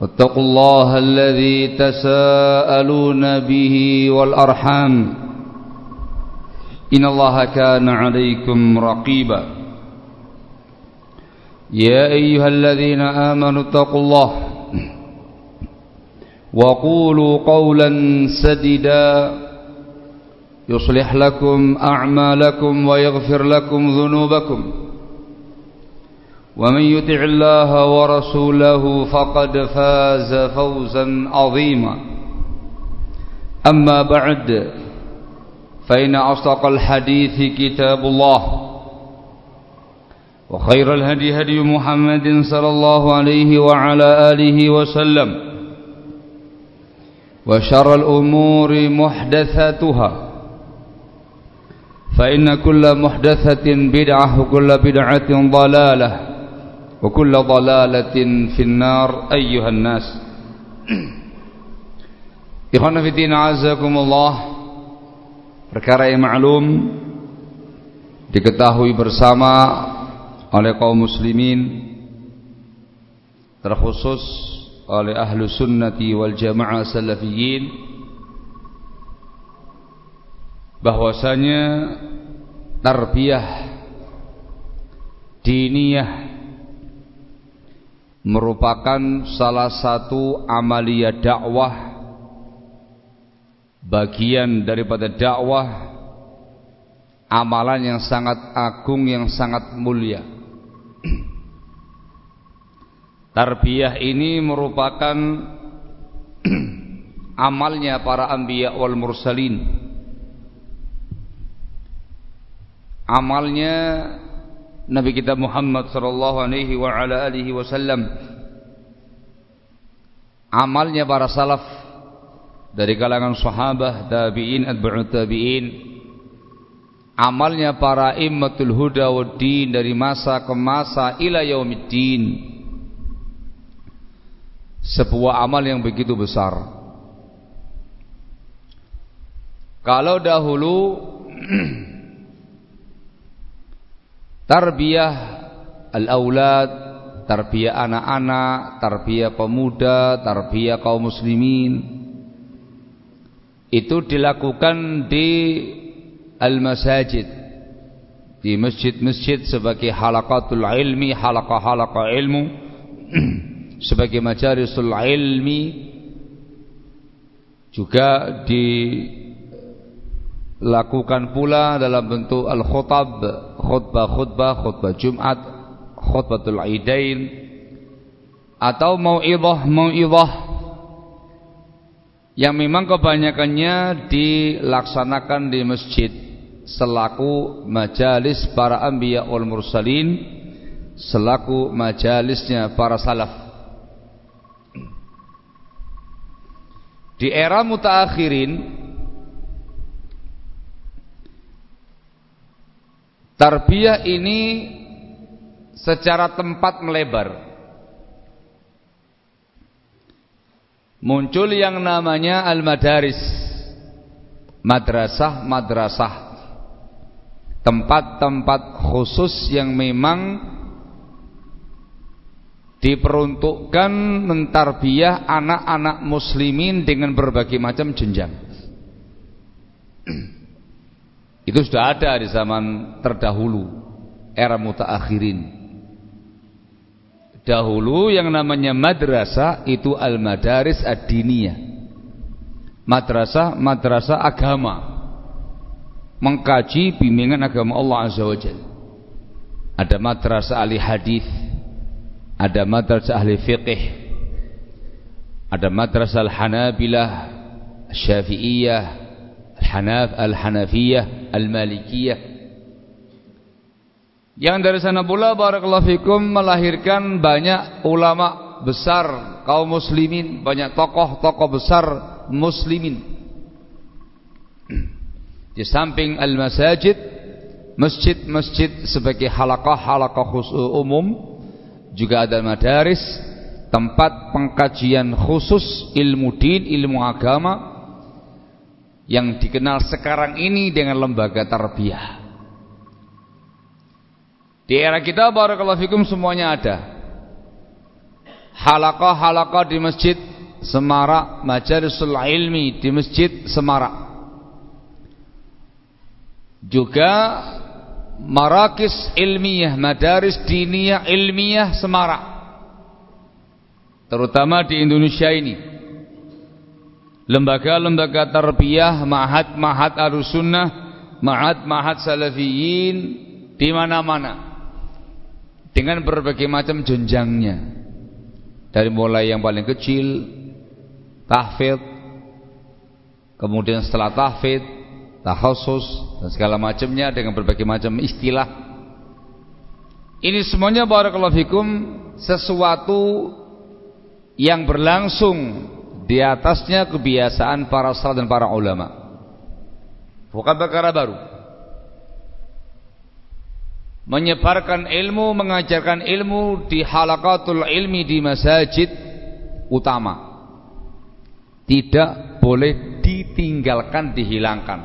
واتقوا الله الذي تساءلون به والأرحام إن الله كان عليكم رقيبا يا أيها الذين آمنوا اتقوا الله وقولوا قولا سديدا يصلح لكم أعمالكم ويغفر لكم ذنوبكم ومن يطع الله ورسوله فقد فاز فوزا عظيما. أما بعد فإن أصدق الحديث كتاب الله وخير الهدي هدي محمد صلى الله عليه وعلى آله وسلم وشر الأمور محدثاتها فإن كل محدثة بدعة وكل بدعة ضلالة. وكل ضلالة في النار أيها الناس Ikhwan Fiddin Azakumullah Perkara yang maklum Diketahui bersama Oleh kaum muslimin Terkhusus Oleh ahlu sunnati wal jamaah salafiyin Bahwasanya Tarbiyah Diniyah merupakan salah satu amalia dakwah bagian daripada dakwah amalan yang sangat agung yang sangat mulia. Tarbiyah ini merupakan amalnya para anbiya wal mursalin. Amalnya Nabi kita Muhammad sallallahu alaihi wa ala alihi wasallam. Amalnya para salaf dari kalangan sahabat, tabi'in, atba'ut tabi'in. Amalnya para immatul huda waddin dari masa ke masa ila yaumiddin. Sebuah amal yang begitu besar. Kalau dahulu Tarbiyah al-aulad, tarbiyah anak-anak, tarbiyah pemuda, tarbiyah kaum muslimin. Itu dilakukan di al-masajid. Di masjid-masjid sebagai halaqatul ilmi, halaqah-halaqah ilmu. Sebagai majalisul ilmi. Juga di lakukan pula dalam bentuk al-khutab, khutbah-khutbah, khutbah Jumat, khutbatul Aidain atau mau'idhah-mau'idhah yang memang kebanyakannya dilaksanakan di masjid selaku majalis para anbiya wal mursalin selaku majalisnya para salaf. Di era mutaakhirin Tarbiyah ini secara tempat melebar. Muncul yang namanya al-madaris. Madrasah-madrasah. tempat-tempat khusus yang memang diperuntukkan mentarbiah anak-anak muslimin dengan berbagai macam jenjang. Itu sudah ada di zaman terdahulu, era mutaakhirin. Dahulu yang namanya madrasah itu al-madaris ad-diniyah. Madrasah, madrasah agama mengkaji bimbingan agama Allah Azza wa Jalla. Ada madrasah ahli hadis, ada madrasah ahli fiqih, ada madrasah al-Hanabilah, Syafi'iyah, al-Hanaf, al-Hanafiyah, al-Malikiyah. Yang dari sana pula barakallahu fikum melahirkan banyak ulama besar kaum muslimin, banyak tokoh-tokoh besar muslimin. Di samping al-masajid, masjid-masjid sebagai halaqah-halaqah umum, juga ada madaris, tempat pengkajian khusus ilmu din, ilmu agama yang dikenal sekarang ini dengan lembaga tarbiyah. Di era kita barakallahu fikum semuanya ada. Halaqah-halaqah di masjid Semarak, majalisul ilmi di masjid Semarak juga marakis ilmiah, madaris diniyah ilmiah Semarak. Terutama di Indonesia ini. Lembaga-lembaga tarbiyah, mahat-mahat sunnah mahat-mahat salafiyin di mana-mana. Dengan berbagai macam jenjangnya. Dari mulai yang paling kecil, tahfidz, kemudian setelah tahfidz takhusus dan segala macamnya dengan berbagai macam istilah. Ini semuanya barakallahu fikum sesuatu yang berlangsung di atasnya kebiasaan para sahabat dan para ulama. Bukan perkara baru. Menyebarkan ilmu, mengajarkan ilmu di halakatul ilmi di masjid utama. Tidak boleh ditinggalkan, dihilangkan.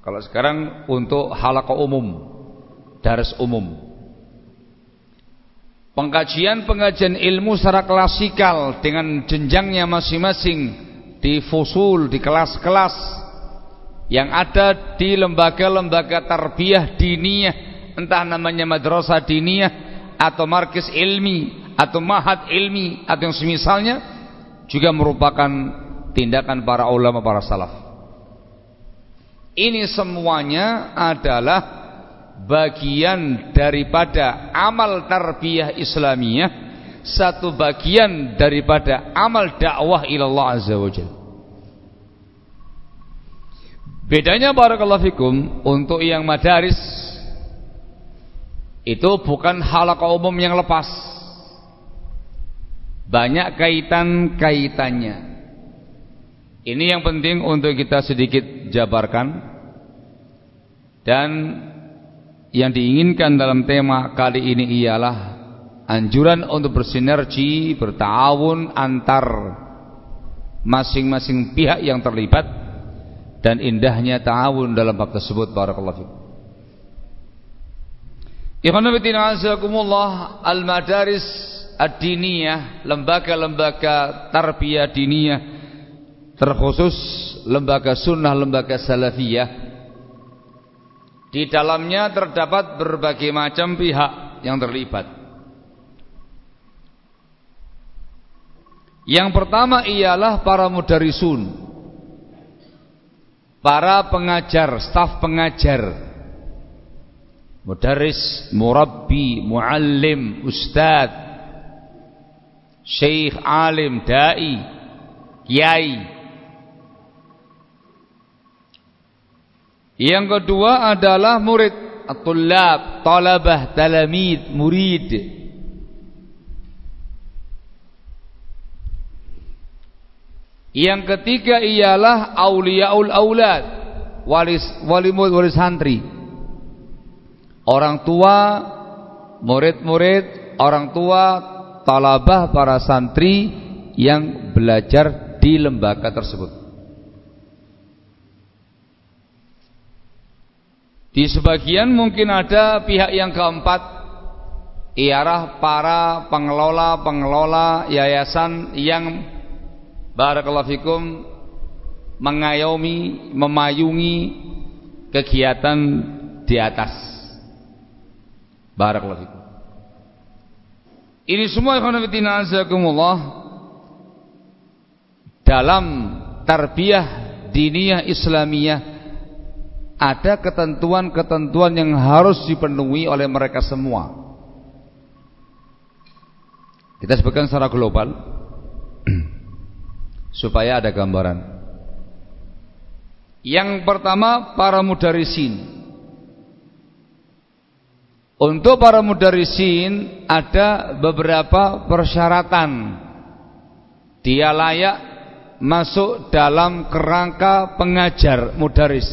Kalau sekarang untuk halaqah umum, daras umum. Pengkajian-pengajian ilmu secara klasikal dengan jenjangnya masing-masing di fusul, di kelas-kelas yang ada di lembaga-lembaga tarbiyah diniyah, entah namanya madrasah diniyah atau markis ilmi atau mahat ilmi atau yang semisalnya juga merupakan tindakan para ulama para salaf. Ini semuanya adalah bagian daripada amal tarbiyah Islamiyah, satu bagian daripada amal dakwah ilallah azza wajalla. Bedanya barakallahu fikum untuk yang madaris itu bukan halaqah umum yang lepas. Banyak kaitan-kaitannya. Ini yang penting untuk kita sedikit jabarkan dan yang diinginkan dalam tema kali ini ialah anjuran untuk bersinergi, bertawun antar masing-masing pihak yang terlibat dan indahnya ta'awun dalam bab tersebut barakallahu fikum. Ikhwan azakumullah al-madaris ad-diniyah, lembaga-lembaga tarbiyah diniyah terkhusus lembaga sunnah, lembaga salafiyah di dalamnya terdapat berbagai macam pihak yang terlibat. Yang pertama ialah para mudarisun para pengajar, staf pengajar. Mudaris, murabbi, muallim, ustad syekh, alim, da'i kiai Yang kedua adalah murid, at-tullab, talabah, talamid, murid. Yang ketiga ialah auliaul aulad, walis wali murid, santri. Orang tua, murid-murid, orang tua, talabah para santri yang belajar di lembaga tersebut. Di sebagian mungkin ada pihak yang keempat ialah para pengelola-pengelola yayasan yang barakallahu mengayomi, memayungi kegiatan di atas. Barakallahu. Ini semua ikhwan fillah azakumullah dalam tarbiyah diniyah Islamiyah ada ketentuan-ketentuan yang harus dipenuhi oleh mereka semua. Kita sebutkan secara global supaya ada gambaran. Yang pertama para mudarisin. Untuk para mudarisin ada beberapa persyaratan. Dia layak masuk dalam kerangka pengajar mudaris.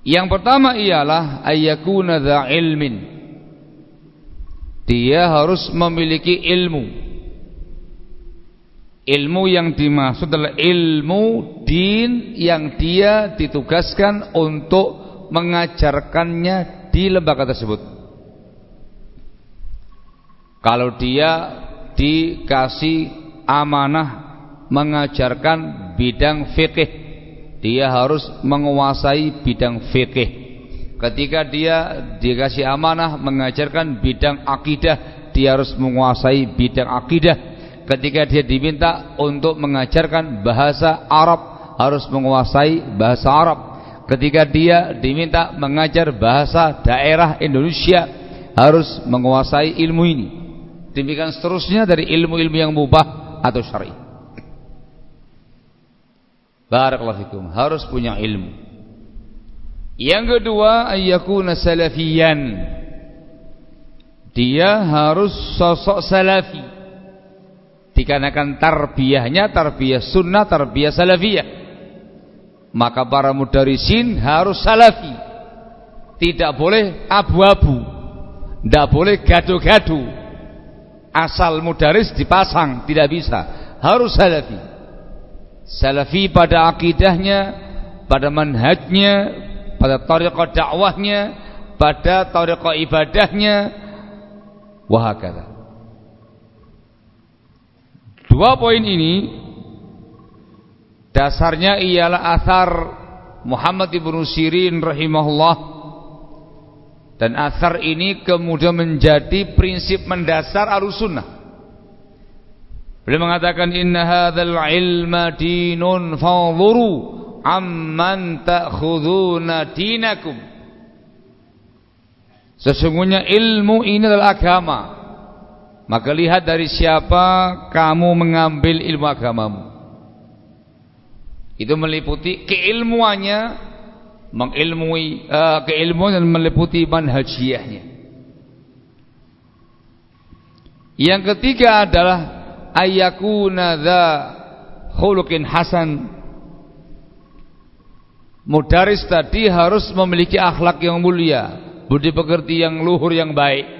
Yang pertama ialah ayyakuna dha ilmin. Dia harus memiliki ilmu. Ilmu yang dimaksud adalah ilmu din yang dia ditugaskan untuk mengajarkannya di lembaga tersebut. Kalau dia dikasih amanah mengajarkan bidang fikih dia harus menguasai bidang fikih. Ketika dia dikasih amanah mengajarkan bidang akidah dia harus menguasai bidang akidah. Ketika dia diminta untuk mengajarkan bahasa Arab harus menguasai bahasa Arab. Ketika dia diminta mengajar bahasa daerah Indonesia harus menguasai ilmu ini. Demikian seterusnya dari ilmu-ilmu yang mubah atau syar'i Barakallahu fikum. Harus punya ilmu. Yang kedua, ayyakuna salafiyan. Dia harus sosok salafi. Dikarenakan tarbiyahnya tarbiyah sunnah, tarbiyah salafiyah. Maka para mudarisin harus salafi. Tidak boleh abu-abu. Tidak boleh gaduh-gaduh. Asal mudaris dipasang, tidak bisa. Harus salafi salafi pada akidahnya pada manhajnya pada tariqah dakwahnya pada tariqah ibadahnya. Wahakala dua poin ini dasarnya ialah asar Muhammad ibnu Sirin rahimahullah. Dan asar ini kemudian menjadi prinsip mendasar alusunnah Beliau mengatakan inna hadzal ilma dinun fanzuru amman ta'khuduna dinakum. Sesungguhnya ilmu ini adalah agama. Maka lihat dari siapa kamu mengambil ilmu agamamu. Itu meliputi keilmuannya, mengilmui uh, keilmuan dan meliputi manhajiyahnya. Yang ketiga adalah ayakuna dha khuluqin hasan. Mudaris tadi harus memiliki akhlak yang mulia budi pekerti yang luhur yang baik.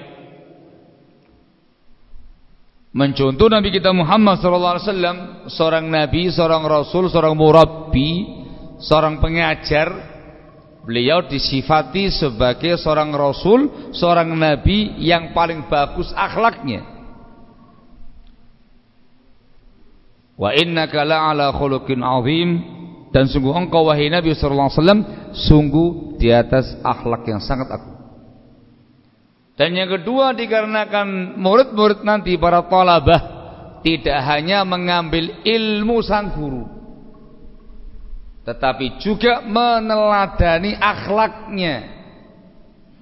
Mencontoh Nabi kita Muhammad SAW seorang Nabi, seorang Rasul, seorang murabbi seorang pengajar beliau disifati sebagai seorang Rasul seorang Nabi yang paling bagus akhlaknya Wa innaka la'ala khuluqin azim dan sungguh engkau wahai Nabi sallallahu alaihi wasallam sungguh di atas akhlak yang sangat agung. Dan yang kedua dikarenakan murid-murid nanti para talabah tidak hanya mengambil ilmu sang guru tetapi juga meneladani akhlaknya,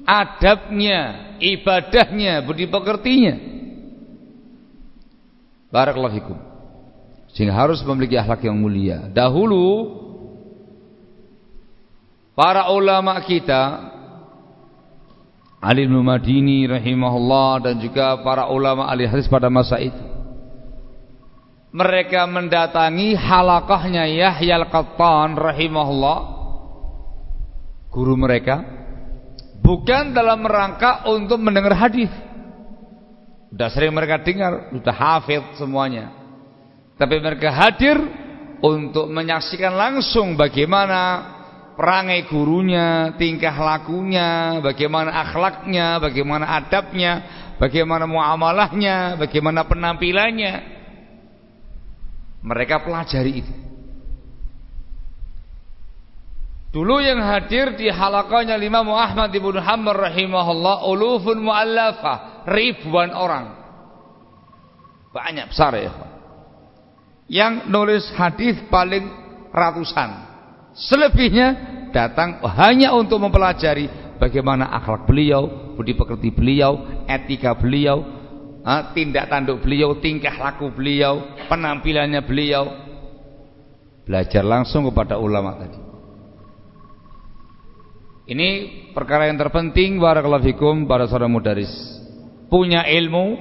adabnya, ibadahnya, budi pekertinya. Barakallahu fikum. Sehingga harus memiliki akhlak yang mulia. Dahulu para ulama kita Ali bin Madini rahimahullah dan juga para ulama ahli hadis pada masa itu mereka mendatangi halakahnya Yahya Al-Qattan rahimahullah guru mereka bukan dalam rangka untuk mendengar hadis sudah sering mereka dengar sudah hafid semuanya tapi mereka hadir untuk menyaksikan langsung bagaimana perangai gurunya, tingkah lakunya, bagaimana akhlaknya, bagaimana adabnya, bagaimana muamalahnya, bagaimana penampilannya. Mereka pelajari itu. Dulu yang hadir di halakanya Imam Ahmad ibn Hanbal rahimahullah ulufun mu'allafah, ribuan orang. Banyak besar ya. Yang nulis hadis paling ratusan. Selebihnya datang hanya untuk mempelajari bagaimana akhlak beliau, budi pekerti beliau, etika beliau, tindak tanduk beliau, tingkah laku beliau, penampilannya beliau. Belajar langsung kepada ulama tadi. Ini perkara yang terpenting barakallahu para saudara mudaris. Punya ilmu,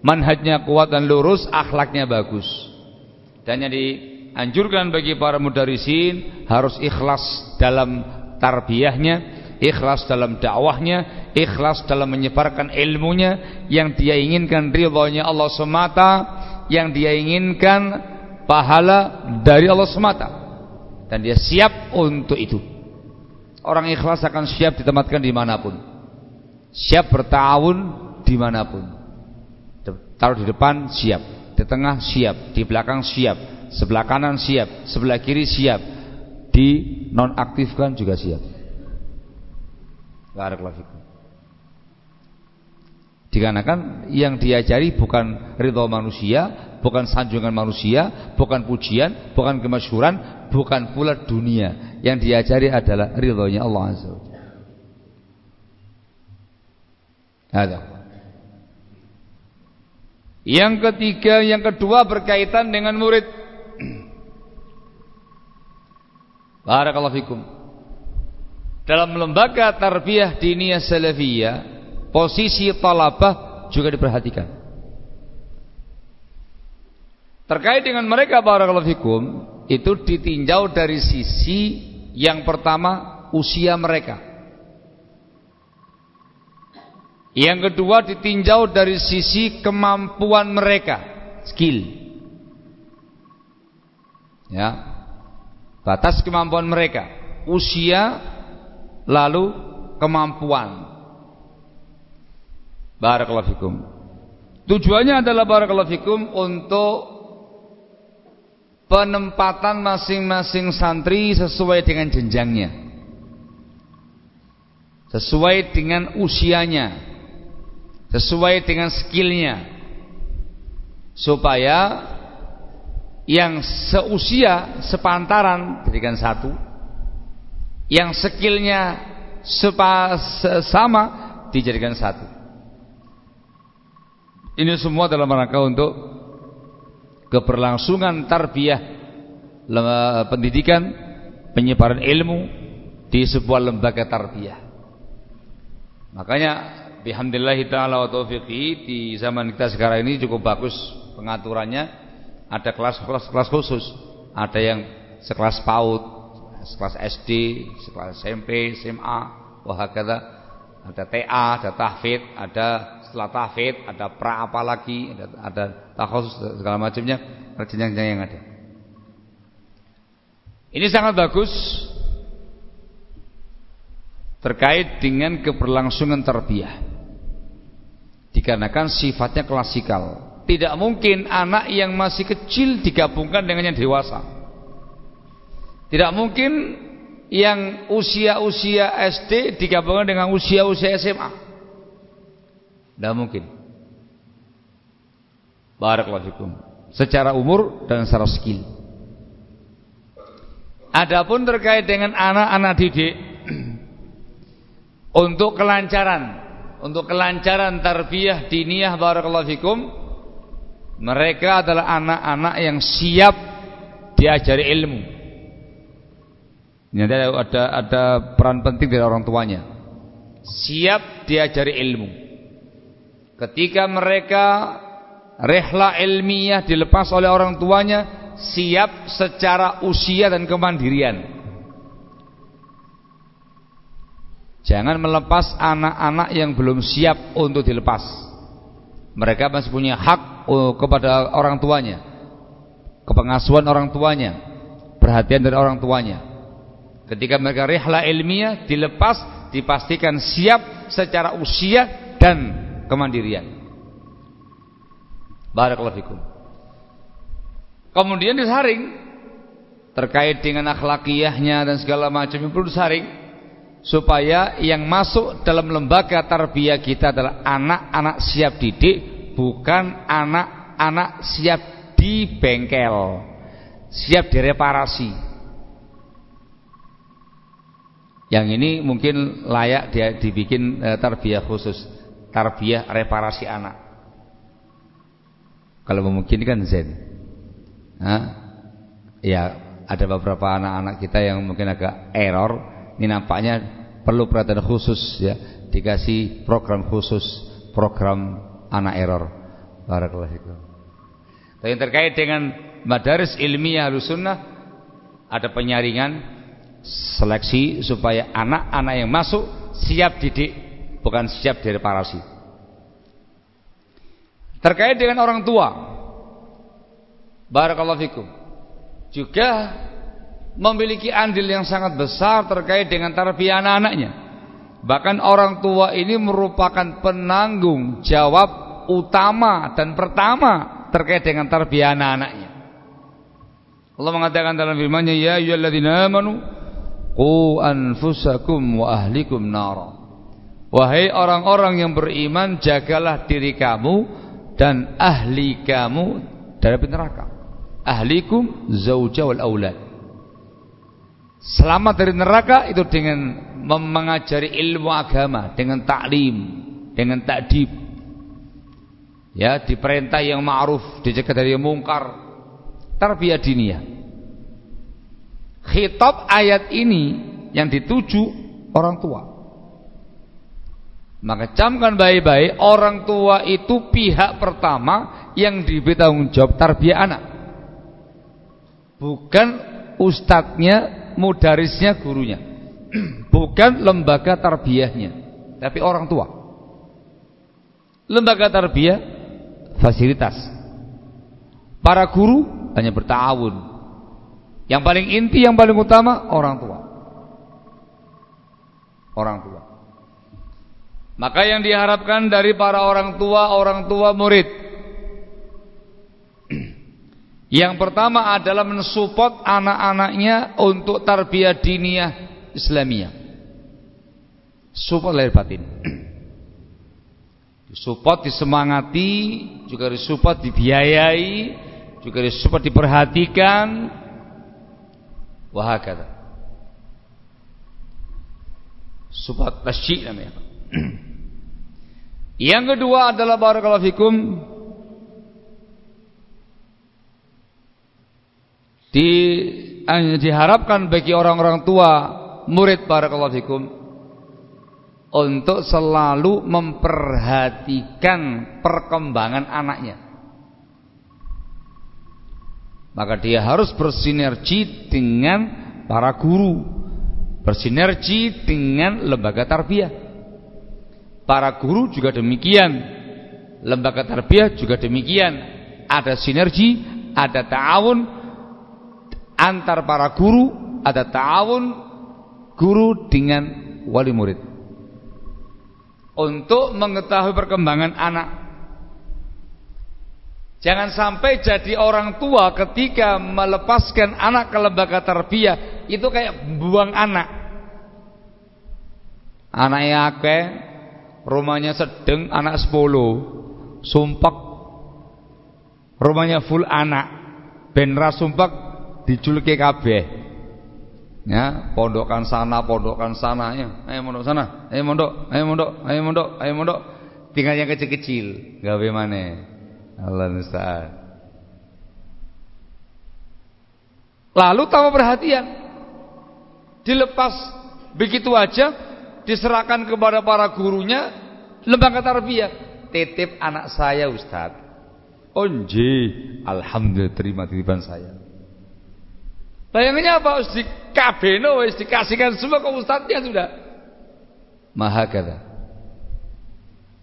manhajnya kuat dan lurus, akhlaknya bagus. Dan yang dianjurkan bagi para mudarisin harus ikhlas dalam tarbiyahnya, ikhlas dalam dakwahnya, ikhlas dalam menyebarkan ilmunya yang dia inginkan ridhonya Allah semata, yang dia inginkan pahala dari Allah semata. Dan dia siap untuk itu. Orang ikhlas akan siap ditempatkan di mana pun. Siap bertahun di mana pun. Taruh di depan siap, di tengah siap, di belakang siap, sebelah kanan siap, sebelah kiri siap, di nonaktifkan juga siap. Barakallahu Dikarenakan yang diajari bukan ridho manusia, bukan sanjungan manusia, bukan pujian, bukan kemasyhuran, bukan pula dunia. Yang diajari adalah ridhonya Allah Azza wa Ada. Yang ketiga, yang kedua berkaitan dengan murid. Barakallahu fikum. Dalam lembaga tarbiyah diniyah salafiyah, posisi talabah juga diperhatikan. Terkait dengan mereka barakallahu fikum itu ditinjau dari sisi yang pertama usia mereka. Yang kedua ditinjau dari sisi kemampuan mereka, skill. Ya. Batas kemampuan mereka, usia lalu kemampuan. Barakallahu fikum. Tujuannya adalah barakallahu fikum untuk penempatan masing-masing santri sesuai dengan jenjangnya sesuai dengan usianya sesuai dengan skillnya. Supaya yang seusia sepantaran jadikan satu. Yang skillnya sepa, sama dijadikan satu. Ini semua dalam rangka untuk keberlangsungan tarbiyah pendidikan penyebaran ilmu di sebuah lembaga tarbiyah. Makanya bihamdillah taala wa taufiqi di zaman kita sekarang ini cukup bagus pengaturannya. Ada kelas-kelas kelas khusus. Ada yang sekelas PAUD sekelas SD sekelas SMP SMA wahakata ada TA ada tahfidz ada setelah tahfidz ada pra apa lagi ada ada segala macamnya jenjang-jenjang yang ada. Ini sangat bagus terkait dengan keberlangsungan terbiah dikarenakan sifatnya klasikal tidak mungkin anak yang masih kecil digabungkan dengan yang dewasa tidak mungkin yang usia-usia SD digabungkan dengan usia-usia SMA tidak mungkin. Barakallahu. Secara umur dan secara skill. Adapun terkait dengan anak-anak didik untuk kelancaran, untuk kelancaran tarbiyah diniyah barakallahu fikum, mereka adalah anak-anak yang siap diajari ilmu. Ini ada, ada ada peran penting dari orang tuanya. Siap diajari ilmu. Ketika mereka rehla ilmiah dilepas oleh orang tuanya, siap secara usia dan kemandirian. Jangan melepas anak-anak yang belum siap untuk dilepas. Mereka masih punya hak uh, kepada orang tuanya, kepengasuhan orang tuanya, perhatian dari orang tuanya. Ketika mereka rihla ilmiah dilepas, dipastikan siap secara usia dan kemandirian. Barakallahu. Kemudian disaring terkait dengan akhlakiyahnya dan segala macam yang perlu disaring supaya yang masuk dalam lembaga tarbiyah kita adalah anak-anak siap didik bukan anak-anak siap di bengkel siap direparasi. Yang ini mungkin layak dia dibikin e, tarbiyah khusus tarbiyah reparasi anak. Kalau memungkinkan zen. Hah? ya ada beberapa anak-anak kita yang mungkin agak error ini nampaknya perlu perhatian khusus ya. Dikasih program khusus program anak error. Barakallahu fikum. Yang terkait dengan madaris ilmiah sunnah ada penyaringan seleksi supaya anak-anak yang masuk siap didik bukan siap direparasi. Terkait dengan orang tua barakallahu fikum. Juga memiliki andil yang sangat besar terkait dengan tarbiyah anak-anaknya bahkan orang tua ini merupakan penanggung jawab utama dan pertama terkait dengan tarbiyah anak-anaknya. Allah mengatakan dalam firman-Nya, "Ya ayyuhalladzina amanu qu anfusakum wa ahlikum nara." Wahai orang-orang yang beriman, jagalah diri kamu dan ahli kamu dari neraka. Ahlikum zauja wal aulad. Selamat dari neraka itu dengan mengajari ilmu agama, dengan taklim, dengan takdib, ya diperintah yang ma'ruf dicegah dari yang mungkar. Tarbiyah diniyah. Khitab ayat ini yang dituju orang tua. Maka camkan baik-baik orang tua itu pihak pertama yang diberi tanggung jawab tarbiyah anak. Bukan ustadznya mudarisnya gurunya bukan lembaga tarbiyahnya tapi orang tua lembaga tarbiyah fasilitas. Para guru hanya bertahun. Yang paling inti, yang paling utama orang tua. Orang tua. Maka yang diharapkan dari para orang tua, orang tua murid. Yang pertama adalah mensupport anak-anaknya untuk tarbiyah diniyah Islamiyah. Support lahir batin. Disupport, disemangati, juga disupport, dibiayai, juga disupport, diperhatikan. Wahakata. Support tasyik namanya. Yang kedua adalah barakallahu fikum di diharapkan bagi orang-orang tua murid barakallahu fikum untuk selalu memperhatikan perkembangan anaknya. Maka dia harus bersinergi dengan para guru, bersinergi dengan lembaga tarbiyah. Para guru juga demikian, lembaga tarbiyah juga demikian. Ada sinergi, ada ta'awun antar para guru, ada ta'awun guru dengan wali murid. Untuk mengetahui perkembangan anak. Jangan sampai jadi orang tua ketika melepaskan anak ke lembaga tarbiyah. Itu kayak buang anak. Anaknya akeh, rumahnya sedeng, anak sepuluh, sumpek, rumahnya full anak, benra sumpek dijuluki kabeh. Ya, pondokan sana, pondokan sana ya. Ayo mondok sana, ayo mondok, ayo mondok, ayo mondok, ayo mondok. Tinggal yang kecil-kecil, gawe mana? Allah musta'an. Lalu tambah perhatian. Dilepas begitu aja diserahkan kepada para gurunya lembaga tarbiyah. Titip anak saya Ustaz. Onji, alhamdulillah terima titipan saya. Bayangannya apa? Harus dikabeno, harus dikasihkan semua ke ustadznya sudah. Maha kata.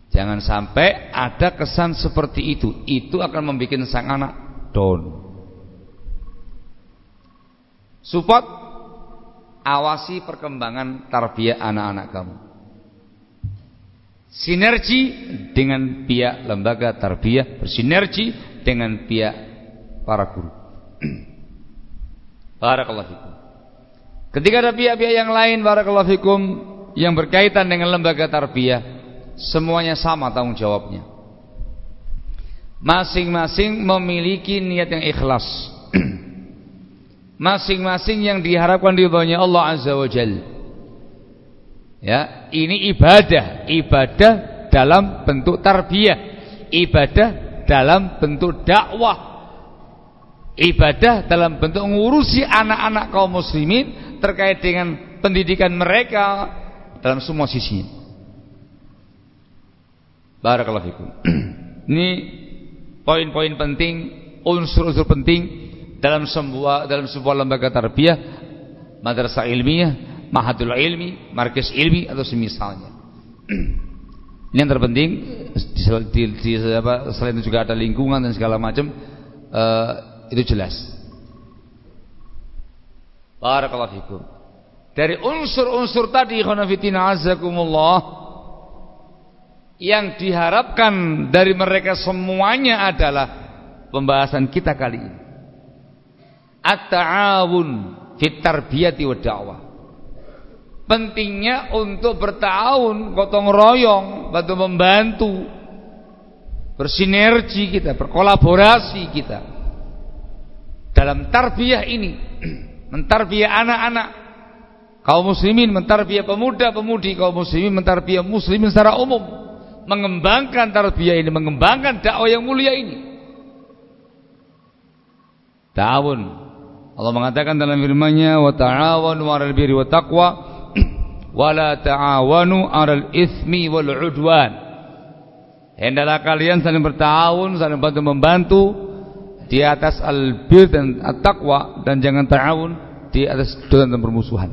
Jangan sampai ada kesan seperti itu. Itu akan membuat sang anak down. Support awasi perkembangan tarbiyah anak-anak kamu. Sinergi dengan pihak lembaga tarbiyah, bersinergi dengan pihak para guru. Barakallahu fikum. Ketika ada pihak-pihak yang lain barakallahu fikum yang berkaitan dengan lembaga tarbiyah, semuanya sama tanggung jawabnya. Masing-masing memiliki niat yang ikhlas. Masing-masing yang diharapkan ridhonya Allah Azza wa Jalla. Ya, ini ibadah, ibadah dalam bentuk tarbiyah, ibadah dalam bentuk dakwah. Ibadah dalam bentuk mengurusi anak-anak kaum muslimin terkait dengan pendidikan mereka dalam semua sisi. Barakallahu fikum. Ini poin-poin penting, unsur-unsur penting dalam sebuah dalam sebuah lembaga tarbiyah, madrasah ilmiah mahadul ilmi, markis ilmi atau semisalnya. Ini yang terpenting di, di, di, apa, selain itu juga ada lingkungan dan segala macam uh, itu jelas. Barakallahu. Dari unsur-unsur tadi khonafidina azakumullah yang diharapkan dari mereka semuanya adalah pembahasan kita kali ini. At-ta'awun fit wa da'wah pentingnya untuk bertahun gotong royong bantu membantu bersinergi kita berkolaborasi kita dalam tarbiyah ini. Mentarbiyah anak-anak. Kaum muslimin mentarbiyah pemuda-pemudi kaum muslimin mentarbiyah muslimin secara umum. Mengembangkan tarbiyah ini mengembangkan dakwah yang mulia ini. Ta'awun. Allah mengatakan dalam firman-Nya wa ta'awanu 'alal birri wat taqwa wala ta'awanu 'alal ismi wal 'udwan. Hendaklah kalian saling bertawun, saling bantu membantu di atas albir dan at-taqwa dan jangan ta'awun di atas dosa dan permusuhan.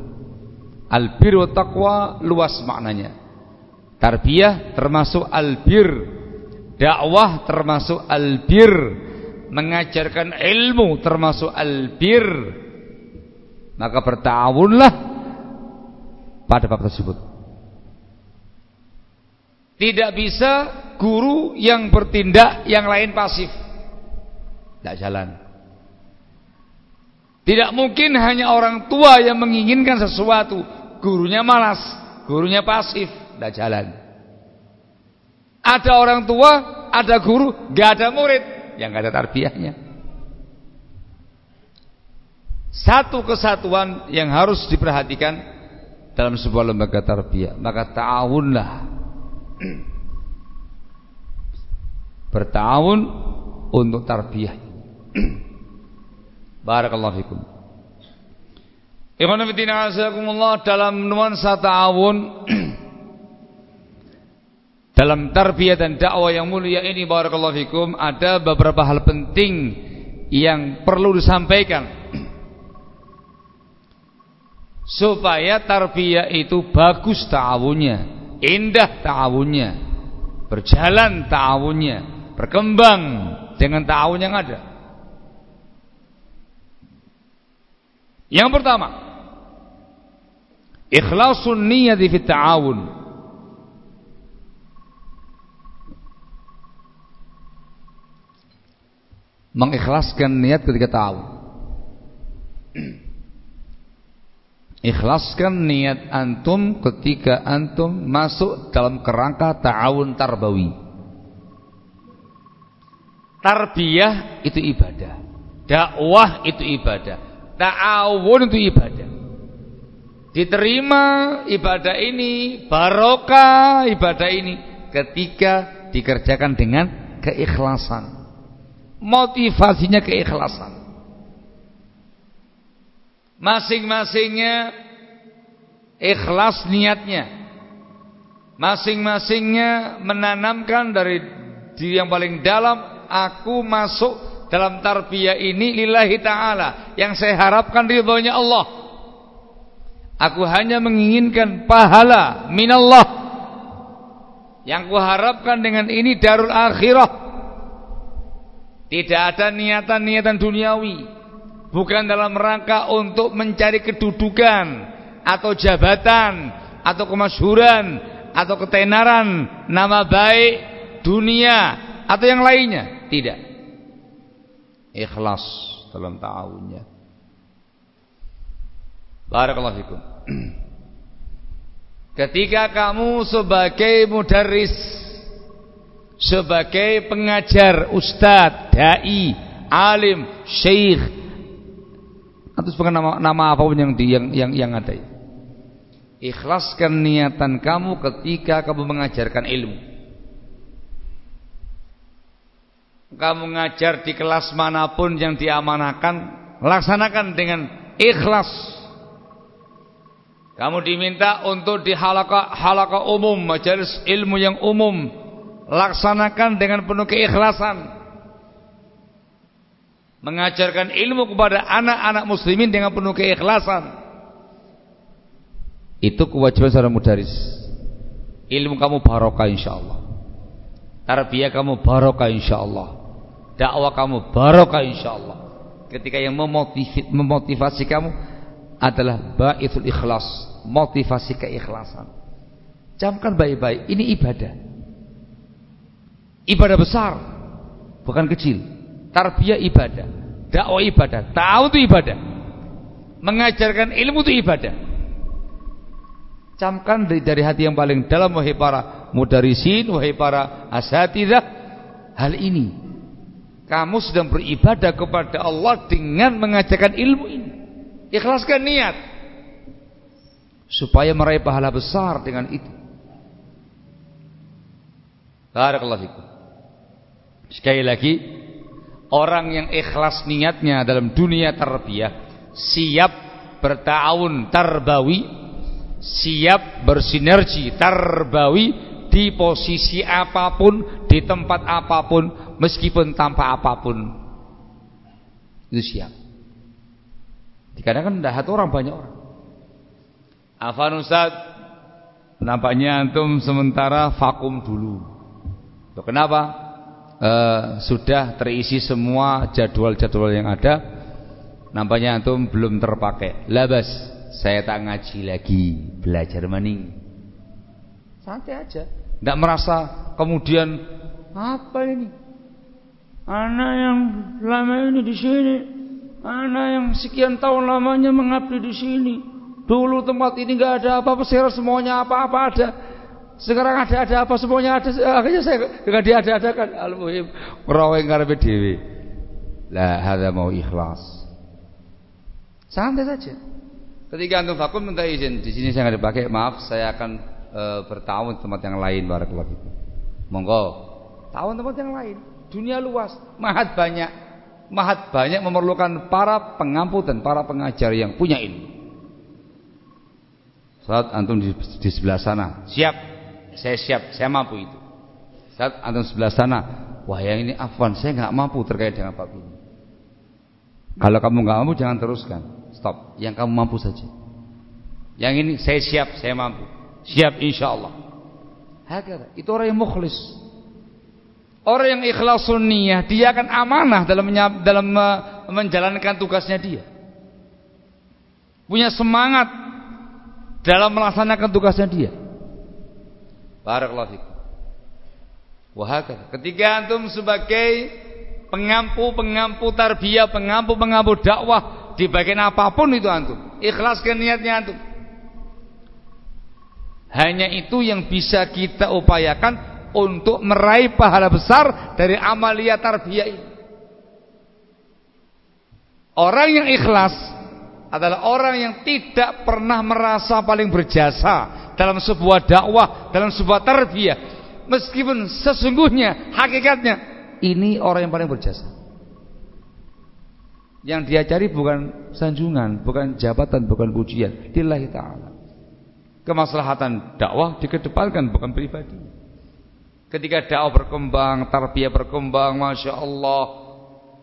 Albir wa taqwa luas maknanya. Tarbiyah termasuk albir, dakwah termasuk albir, mengajarkan ilmu termasuk albir. Maka bertawunlah pada bab tersebut. Tidak bisa guru yang bertindak yang lain pasif. Tidak jalan. Tidak mungkin hanya orang tua yang menginginkan sesuatu, gurunya malas, gurunya pasif, tidak jalan. Ada orang tua, ada guru, gak ada murid, yang gak ada tarbiyahnya. Satu kesatuan yang harus diperhatikan dalam sebuah lembaga tarbiyah maka ta'awunlah bertawun untuk tarbiyah barakallahu fikum Ikhwan fillah azakumullah dalam nuansa ta'awun dalam tarbiyah dan dakwah yang mulia ini barakallahu fikum ada beberapa hal penting yang perlu disampaikan supaya tarbiyah itu bagus ta'awunnya, indah ta'awunnya, berjalan ta'awunnya, berkembang dengan ta'awun yang ada. Yang pertama, ikhlasun niyati fit ta'awun. Mengikhlaskan niat ketika ta'awun. Ikhlaskan niat antum ketika antum masuk dalam kerangka ta'awun tarbawi. Tarbiyah itu ibadah. Dakwah itu ibadah. Ta'awun itu ibadah. Diterima ibadah ini, barokah ibadah ini ketika dikerjakan dengan keikhlasan. Motivasinya keikhlasan masing-masingnya ikhlas niatnya masing-masingnya menanamkan dari diri yang paling dalam aku masuk dalam tarbiyah ini lillahi ta'ala. Yang saya harapkan ridhonya Allah. Aku hanya menginginkan pahala minallah. Yang kuharapkan dengan ini darul akhirah. Tidak ada niatan-niatan duniawi. Bukan dalam rangka untuk mencari kedudukan, atau jabatan atau kemasyhuran atau ketenaran, nama baik dunia atau yang lainnya. Tidak. Ikhlas dalam ta'awunnya. Barakallahu fikum. Ketika kamu sebagai mudarris sebagai pengajar, ustadz, dai, alim, syekh atau bukan nama nama apa pun yang yang yang yang ada. Ikhlaskan niatan kamu ketika kamu mengajarkan ilmu. Kamu mengajar di kelas mana pun yang diamanahkan, laksanakan dengan ikhlas. Kamu diminta untuk di halaka umum, majelis ilmu yang umum, laksanakan dengan penuh keikhlasan. Mengajarkan ilmu kepada anak-anak muslimin dengan penuh keikhlasan. Itu kewajiban seorang mudaris. Ilmu kamu barokah insyaallah tarbiyah kamu barokah insyaallah dakwah kamu barokah insyaallah ketika yang memotivasi, memotivasi kamu adalah baitul ikhlas motivasi keikhlasan camkan baik-baik ini ibadah Ibadah besar, bukan kecil. Tarbiyah ibadah, dakwah ibadah, tahu itu ibadah. Mengajarkan ilmu itu ibadah. Camkan dari, dari hati yang paling dalam wahai para mudarisin, wahai para asatidah, hal ini. Kamu sedang beribadah kepada Allah dengan mengajarkan ilmu ini. Ikhlaskan niat supaya meraih pahala besar dengan itu. Barakallahu fikum. Sekali lagi, orang yang ikhlas niatnya dalam dunia tarbiyah, siap bertahun tarbawi, siap bersinergi tarbawi di posisi apa pun, di tempat apa pun, meskipun tanpa apa pun. Itu siap. Dikarenakan kan orang banyak orang. Afan Ustaz, nampaknya antum sementara vakum dulu. Tuh, kenapa? uh, sudah terisi semua jadwal-jadwal yang ada nampaknya antum belum terpakai labas saya tak ngaji lagi belajar maning santai aja tidak merasa kemudian apa ini anak yang lama ini di sini anak yang sekian tahun lamanya mengabdi di sini dulu tempat ini nggak ada apa-apa sekarang semuanya apa-apa ada sekarang ada-ada apa semuanya ada akhirnya saya dengan dia ada-adakan al-muhim merawai ngarepe dhewe. Lah hadza mau ikhlas. Santai saja. Ketika antum vakum minta izin, di sini saya nggak dipakai, maaf saya akan e, bertahun tempat yang lain barakallahu fikum. Monggo. Tahun tempat yang lain. Dunia luas, mahat banyak. Mahat banyak memerlukan para pengampu dan para pengajar yang punya ilmu. Saat antum di, di sebelah sana, siap saya siap, saya mampu itu. Saat antum sebelah sana, wah yang ini afwan, saya nggak mampu terkait dengan bab ini. Kalau kamu nggak mampu jangan teruskan, stop. Yang kamu mampu saja. Yang ini saya siap, saya mampu. Siap insya Allah. Hakata. Itu orang yang mukhlis. Orang yang ikhlas sunniyah, dia akan amanah dalam dalam menjalankan tugasnya dia. Punya semangat dalam melaksanakan tugasnya dia. Barakallahu fikum. Antum sebagai pengampu-pengampu tarbiyah, pengampu-pengampu dakwah di bagian apa pun itu antum, ikhlaskan niatnya antum. Hanya itu yang bisa kita upayakan untuk meraih pahala besar dari amalia tarbiyah ini. Orang yang ikhlas adalah orang yang tidak pernah merasa paling berjasa dalam sebuah dakwah, dalam sebuah tarbiyah. Meskipun sesungguhnya hakikatnya ini orang yang paling berjasa. Yang dia cari bukan sanjungan, bukan jabatan, bukan pujian. Lillahi taala. Kemaslahatan dakwah dikedepankan bukan pribadi. Ketika dakwah berkembang, tarbiyah berkembang, masya Allah,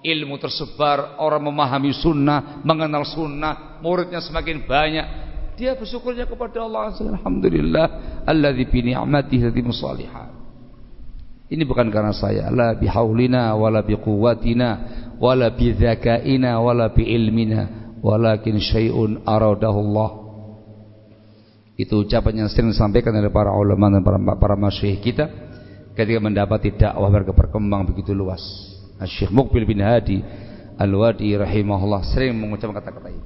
ilmu tersebar, orang memahami sunnah, mengenal sunnah, muridnya semakin banyak, dia bersyukurnya kepada Allah. Alhamdulillah alladzi bi tatimmu shalihat ini bukan karena saya. La bihaulina wala biquwwatina wala bidzakaina wala biilmina walakin syai'un aradahu Allah. Itu ucapan yang sering disampaikan oleh para ulama dan para, para kita ketika mendapati dakwah mereka berkembang begitu luas. Syekh Mukbil bin Hadi Al-Wadi rahimahullah sering mengucapkan kata-kata ini.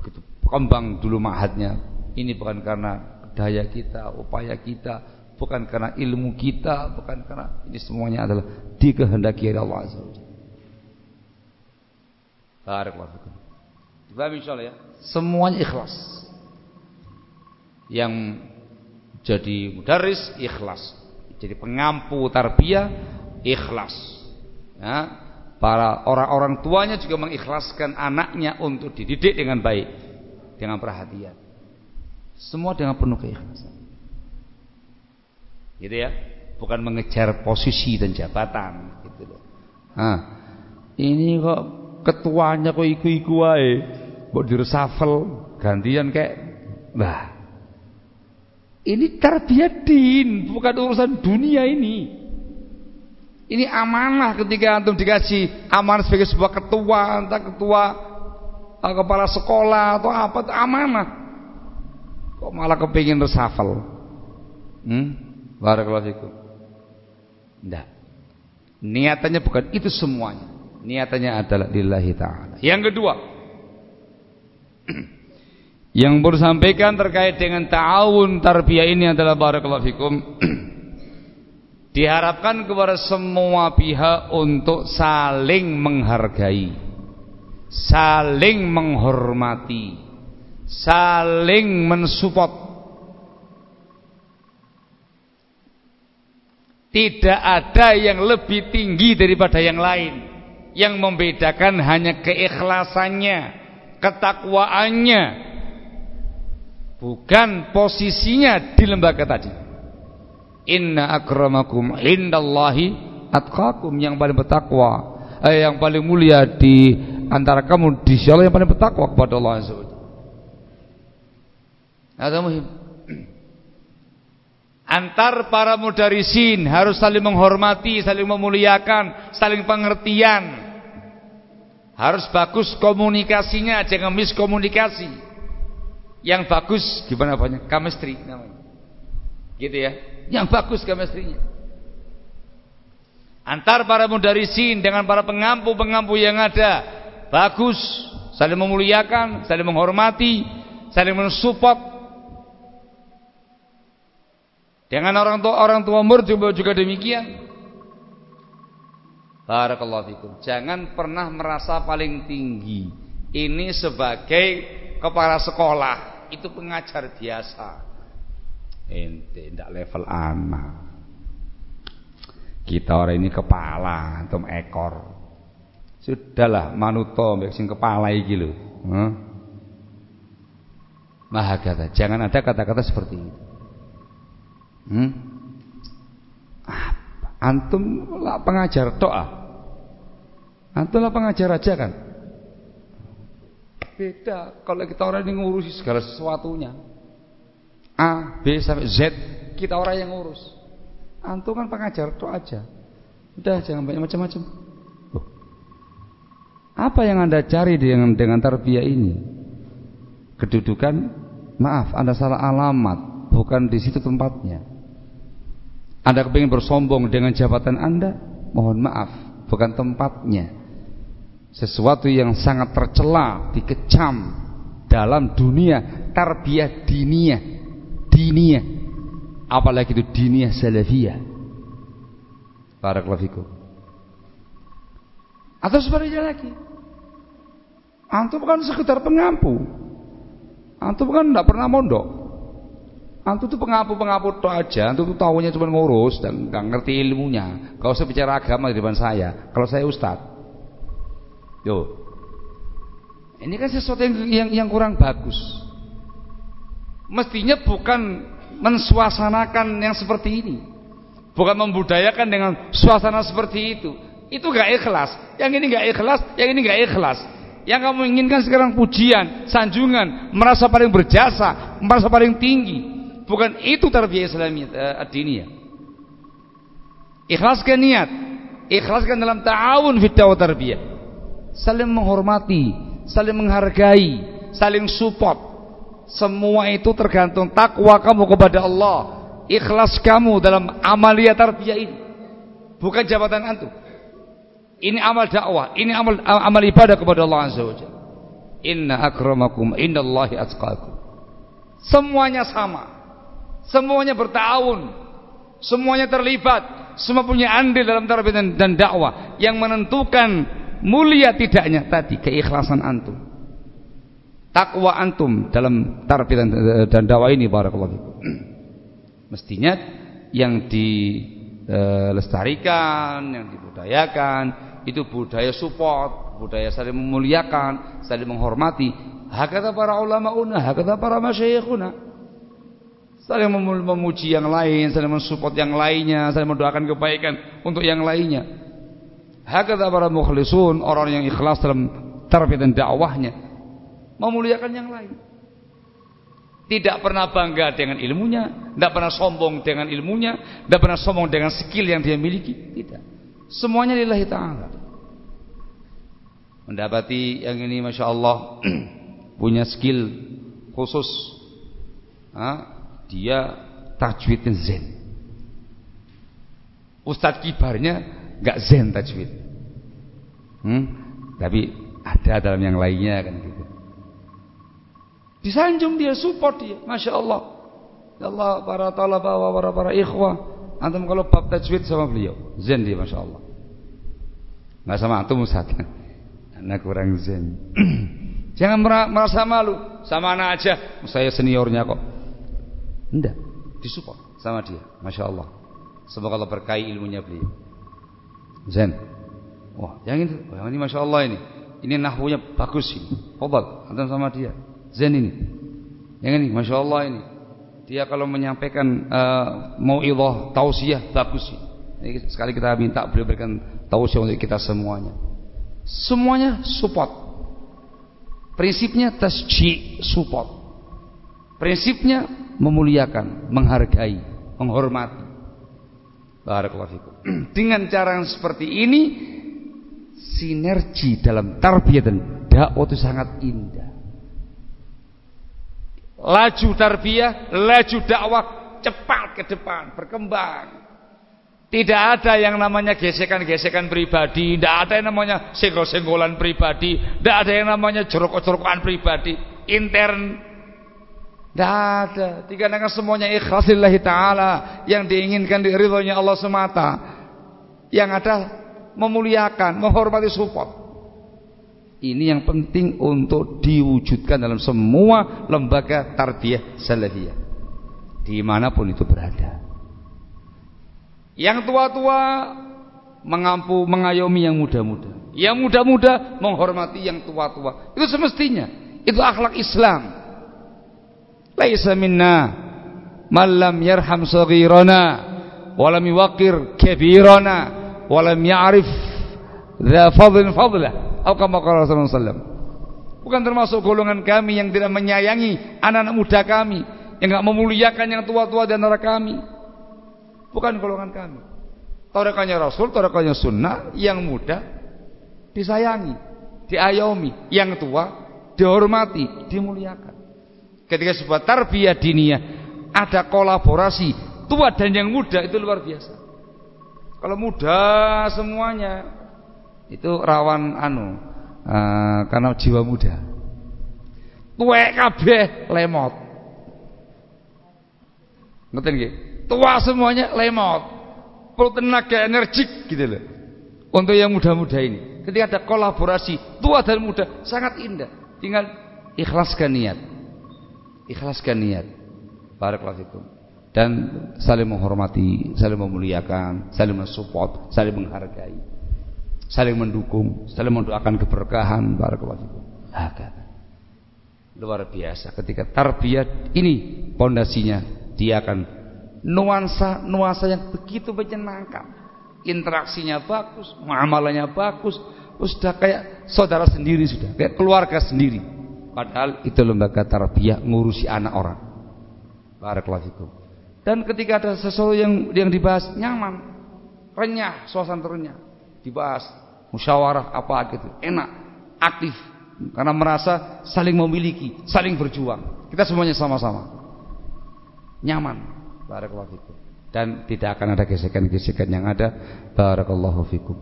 Begitu berkembang dulu ma'hadnya. Ini bukan karena daya kita, upaya kita, bukan karena ilmu kita, bukan karena ini semuanya adalah dikehendaki oleh Allah Azza wa. Barakallahu ya. Semuanya ikhlas. Yang jadi mudaris ikhlas. Jadi pengampu tarbiyah ikhlas. Ya. Para orang-orang tuanya juga mengikhlaskan anaknya untuk dididik dengan baik, dengan perhatian. Semua dengan penuh keikhlasan. Gitu ya. Bukan mengejar posisi dan jabatan gitu loh. Nah, ini kok ketuanya kok iku-iku wae. Mbok diresafel gantian kayak nah. Ini tarbiyah din, bukan urusan dunia ini. Ini amanah ketika antum dikasih amanah sebagai sebuah ketua, entah ketua eh, kepala sekolah atau apa, itu amanah. Kok malah kepingin resafel? Hmm? Barakallahu fikum. Enggak. Niatannya bukan itu semuanya. Niatannya adalah lillahi taala. Yang kedua, yang sampaikan terkait dengan ta'awun tarbiyah ini adalah barakallahu fikum. diharapkan kepada semua pihak untuk saling menghargai, saling menghormati, saling mensupport. Tidak ada yang lebih tinggi daripada yang lain. Yang membedakan hanya keikhlasannya, ketakwaannya, bukan posisinya di lembaga tadi. Inna akramakum indallahi atqakum yang paling bertakwa, eh, yang paling mulia di antara kamu di Allah yang paling bertakwa kepada Allah Azza wa Ada muhim. Antar para mudarisin harus saling menghormati, saling memuliakan, saling pengertian. Harus bagus komunikasinya, jangan miskomunikasi. Yang bagus gimana banyak? Chemistry namanya. Gitu ya. Yang bagus chemistry-nya. Antar para mudarisin dengan para pengampu-pengampu yang ada bagus, saling memuliakan, saling menghormati, saling mensupport dengan orang tua orang tua murid juga, juga demikian. Barakallahu fikum. Jangan pernah merasa paling tinggi. Ini sebagai kepala sekolah, itu pengajar biasa. Ente tidak level anak. Kita orang ini kepala, antum ekor. Sudahlah manuto mbek kepala iki lho. Huh? Maha jangan ada kata-kata seperti itu. Hmm? Antum lah pengajar doa. Antum lah pengajar aja kan. Beda kalau kita orang yang ngurusi segala sesuatunya. A, B sampai Z kita orang yang ngurus. Antum kan pengajar doa aja. Udah jangan banyak macam-macam. Apa yang Anda cari dengan dengan tarbiyah ini? Kedudukan, maaf, Anda salah alamat, bukan di situ tempatnya. Anda kepingin bersombong dengan jabatan Anda, mohon maaf, bukan tempatnya. Sesuatu yang sangat tercela, dikecam dalam dunia tarbiyah diniyah, diniyah. Apalagi itu diniyah salafiyah. Barakallahu fikum. Atau sebaliknya lagi. Antum bukan sekedar pengampu. Antum kan tidak pernah mondok. Antum tuh pengapu-pengapu tok aja, antum tuh tahunya cuma ngurus dan nggak ngerti ilmunya. Kalau saya bicara agama di depan saya, kalau saya ustad. Yo. Ini kan sesuatu yang, yang yang kurang bagus. Mestinya bukan mensuasanakan yang seperti ini. Bukan membudayakan dengan suasana seperti itu. Itu gak ikhlas. Yang ini gak ikhlas, yang ini gak ikhlas. Yang kamu inginkan sekarang pujian, sanjungan, merasa paling berjasa, merasa paling tinggi. Bukan itu tarbiyah Islamiyah uh, ad-diniyah. Ikhlaskan niat, ikhlaskan dalam ta'awun fit tarbiyah. Saling menghormati, saling menghargai, saling support, Semua itu tergantung takwa kamu kepada Allah, ikhlas kamu dalam amalia tarbiyah ini. Bukan jabatan antum. Ini amal dakwah, ini amal amal ibadah kepada Allah Azza wa Jalla. Inna akramakum indallahi atqakum. Semuanya sama. Semuanya bertahun. Semuanya terlibat. Semua punya andil dalam tarbiyah dan, dan dakwah. Yang menentukan mulia tidaknya tadi keikhlasan antum. Takwa antum dalam tarbiyah dan, dan dakwah ini barakallahu Mestinya yang dilestarikan, yang dibudayakan itu budaya support, budaya saling memuliakan, saling menghormati. Hakata para ulama una, hakata para masyayikhuna. Saling memuji yang lain, saling mensupport yang lainnya, saling mendoakan kebaikan untuk yang lainnya. Hakata para mukhlisun, orang yang ikhlas dalam tarbiyah dan dakwahnya, memuliakan yang lain. Tidak pernah bangga dengan ilmunya, tidak pernah sombong dengan ilmunya, tidak pernah sombong dengan skill yang dia miliki, tidak. Semuanya lillahi ta'ala Mendapati yang ini Masya Allah Punya skill khusus ha? Dia tajwidnya zen Ustadz kibarnya Gak zen tajwid hmm? Tapi ada dalam yang lainnya kan gitu Disanjung dia support dia Masya Allah Ya Allah para talabah para para ikhwah Antum kalau bab tajwid sama beliau, zen dia Masya Allah. Nggak sama antum Ustaz. Anak kurang zen. Jangan merasa malu, sama anak aja. Saya seniornya kok. Enggak, disupport sama dia. Masya Allah. Semoga Allah berkahi ilmunya beliau. Zen. Wah, yang ini, yang ini Masya Allah ini. Ini nahwunya bagus ini. Fadal, antum sama dia. Zen ini. Yang ini, Masya Allah ini dia kalau menyampaikan uh, mauidhah tausiah bagus Ini sekali kita minta beliau berikan tausiah untuk kita semuanya. Semuanya support. Prinsipnya tasji support. Prinsipnya memuliakan, menghargai, menghormati. Barakallahu. Dengan cara yang seperti ini sinergi dalam tarbiyah dan dakwah itu sangat indah laju tarbiyah, laju dakwah cepat ke depan, berkembang. Tidak ada yang namanya gesekan-gesekan pribadi, tidak ada yang namanya senggol-senggolan pribadi, tidak ada yang namanya jeruk-jerukan pribadi, intern. Tidak ada. Dikarenakan semuanya ikhlasillahi ta'ala. Yang diinginkan di ridhonya Allah semata. Yang ada memuliakan, menghormati support. Ini yang penting untuk diwujudkan dalam semua lembaga tarbiyah salafiyah. Di mana pun itu berada. Yang tua-tua mengampu, mengayomi yang muda-muda. Yang muda-muda menghormati yang tua-tua. Itu semestinya. Itu akhlak Islam. Laisa minna man lam yarham saghirana wa lam yuqir kabirana wa lam ya'rif dha fadlin fadlah. Rasulullah Bukan termasuk golongan kami yang tidak menyayangi anak-anak muda kami, yang tidak memuliakan yang tua-tua di antara kami. Bukan golongan kami. Tarekannya Rasul, tarekannya sunnah, yang muda disayangi, diayomi, yang tua dihormati, dimuliakan. Ketika sebuah tarbiyah diniyah ada kolaborasi tua dan yang muda itu luar biasa. Kalau muda semuanya itu rawan anu uh, karena jiwa muda. Tuwek kabeh lemot. Ngerti nggih? Tua semuanya lemot. Perlu tenaga energik gitu loh. Untuk yang muda-muda ini. Ketika ada kolaborasi tua dan muda sangat indah. Tinggal ikhlaskan niat. Ikhlaskan niat. Barakallahu fikum. Dan saling menghormati, saling memuliakan, saling mensupport, saling menghargai saling mendukung, saling mendoakan keberkahan barakallahu fikum. Luar biasa ketika tarbiyah ini pondasinya dia akan nuansa nuansa yang begitu menyenangkan. Interaksinya bagus, muamalahnya bagus, sudah kayak saudara sendiri sudah, kayak keluarga sendiri. Padahal itu lembaga tarbiyah ngurusi anak orang. Barakallahu. Dan ketika ada sesuatu yang yang dibahas nyaman, renyah, suasana renyah, dibahas musyawarah apa gitu enak aktif karena merasa saling memiliki saling berjuang Kita semuanya sama-sama nyaman. Barakallahu. Dan tidak akan ada gesekan-gesekan yang ada. Barakallahu fikum.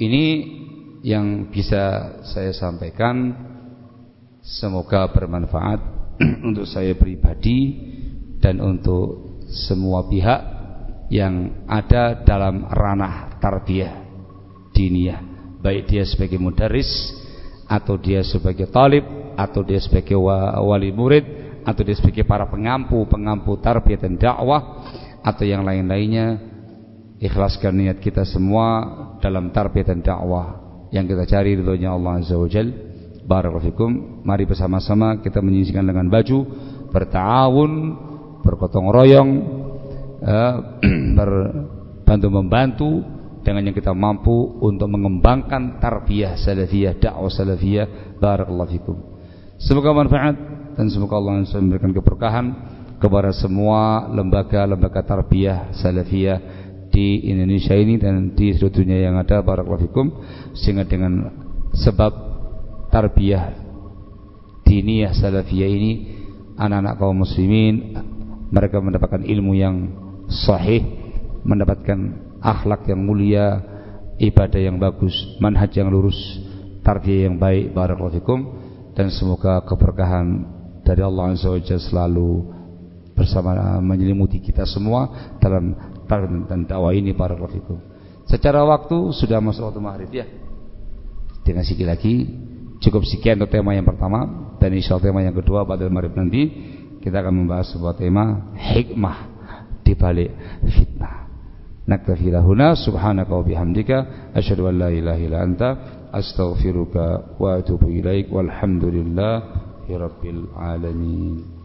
Ini yang bisa saya sampaikan semoga bermanfaat untuk saya pribadi dan untuk semua pihak yang ada dalam ranah tarbiyah diniyah. Baik dia sebagai mudaris atau dia sebagai talib atau dia sebagai wali murid atau dia sebagai para pengampu pengampu tarbiyah dan dakwah atau yang lain-lainnya ikhlaskan niat kita semua dalam tarbiyah dan dakwah yang kita cari ridhonya Allah Azza wa Jal Barakallahu mari bersama-sama kita menyisikan dengan baju bertawun bergotong royong eh, berbantu membantu dengan yang kita mampu untuk mengembangkan tarbiyah salafiyah, dakwah salafiyah. Barakallahu fikum. Semoga manfaat dan semoga Allah memberikan keberkahan kepada semua lembaga-lembaga tarbiyah salafiyah di Indonesia ini dan di seluruh dunia yang ada barakallahu fikum sehingga dengan sebab tarbiyah diniyah salafiyah ini anak-anak kaum muslimin mereka mendapatkan ilmu yang sahih mendapatkan akhlak yang mulia, ibadah yang bagus, manhaj yang lurus, tarbiyah yang baik. Barakallahu fikum dan semoga keberkahan dari Allah Azza wa Jalla selalu bersama menyelimuti kita semua dalam dan dakwah ini barakallahu fikum. Secara waktu sudah masuk waktu maghrib ya. Dengan sikit lagi Cukup sekian untuk tema yang pertama dan insya Allah tema yang kedua pada maghrib nanti kita akan membahas sebuah tema hikmah di balik fitnah. Naktafi lahuna subhanaka wa bihamdika asyhadu an la ilaha illa anta astaghfiruka wa atubu ilaik walhamdulillahi rabbil alamin.